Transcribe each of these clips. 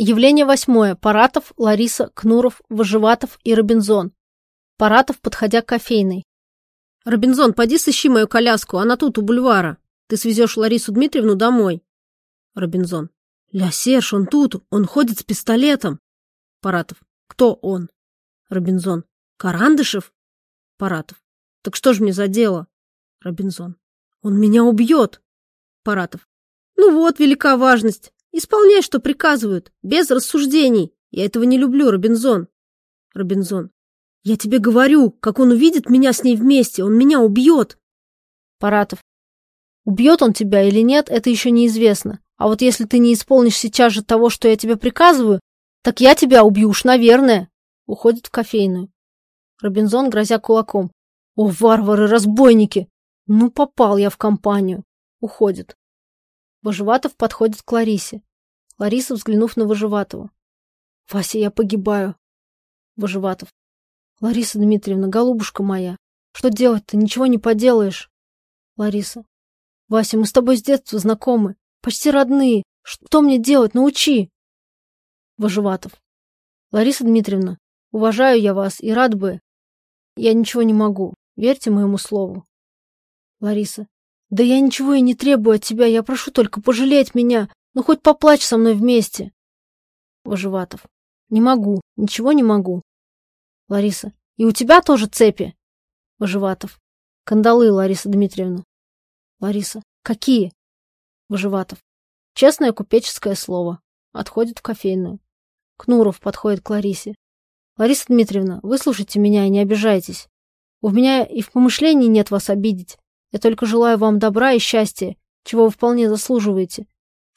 Явление восьмое. Паратов, Лариса, Кнуров, Выживатов и Робинзон. Паратов, подходя к кофейной. «Робинзон, поди сыщи мою коляску, она тут, у бульвара. Ты свезешь Ларису Дмитриевну домой». Робинзон. «Ля, Серж, он тут, он ходит с пистолетом». Паратов. «Кто он?» Робинзон. «Карандышев?» Паратов. «Так что ж мне за дело?» Робинзон. «Он меня убьет!» Паратов. «Ну вот, велика важность. Исполняй, что приказывают, без рассуждений. Я этого не люблю, Робинзон. Робинзон. Я тебе говорю, как он увидит меня с ней вместе, он меня убьет. Паратов. Убьет он тебя или нет, это еще неизвестно. А вот если ты не исполнишь сейчас же того, что я тебе приказываю, так я тебя убью уж, наверное. Уходит в кофейную. Робинзон, грозя кулаком. О, варвары-разбойники! Ну, попал я в компанию. Уходит. Выживатов подходит к Ларисе. Лариса, взглянув на Выживатова. «Вася, я погибаю!» Выживатов. «Лариса Дмитриевна, голубушка моя, что делать-то? Ничего не поделаешь!» Лариса. «Вася, мы с тобой с детства знакомы, почти родные. Что мне делать? Научи!» Выживатов. «Лариса Дмитриевна, уважаю я вас и рад бы. Я ничего не могу. Верьте моему слову». Лариса. Да я ничего и не требую от тебя, я прошу только пожалеть меня. Ну хоть поплачь со мной вместе. Выживатов. Не могу, ничего не могу. Лариса. И у тебя тоже цепи? Выживатов. Кандалы, Лариса Дмитриевна. Лариса. Какие? Выживатов. Честное купеческое слово. Отходит в кофейную. Кнуров подходит к Ларисе. Лариса Дмитриевна, выслушайте меня и не обижайтесь. У меня и в помышлении нет вас обидеть. Я только желаю вам добра и счастья, чего вы вполне заслуживаете.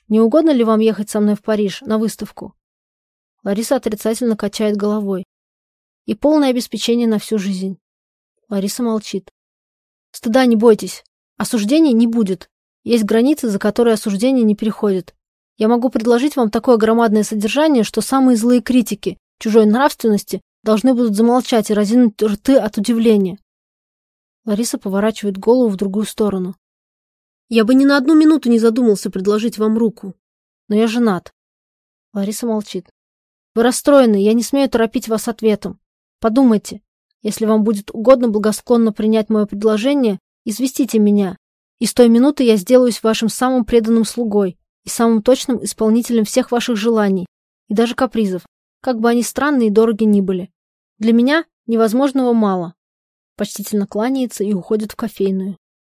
Не угодно ли вам ехать со мной в Париж на выставку?» Лариса отрицательно качает головой. «И полное обеспечение на всю жизнь». Лариса молчит. «Стыда не бойтесь. Осуждения не будет. Есть границы, за которые осуждение не переходит. Я могу предложить вам такое громадное содержание, что самые злые критики чужой нравственности должны будут замолчать и разинуть рты от удивления. Лариса поворачивает голову в другую сторону. Я бы ни на одну минуту не задумался предложить вам руку. Но я женат. Лариса молчит. Вы расстроены, я не смею торопить вас ответом. Подумайте. Если вам будет угодно благосклонно принять мое предложение, известите меня. И с той минуты я сделаюсь вашим самым преданным слугой и самым точным исполнителем всех ваших желаний и даже капризов, как бы они странные и дороги ни были. Для меня невозможного мало почтительно кланяется и уходит в кофейную.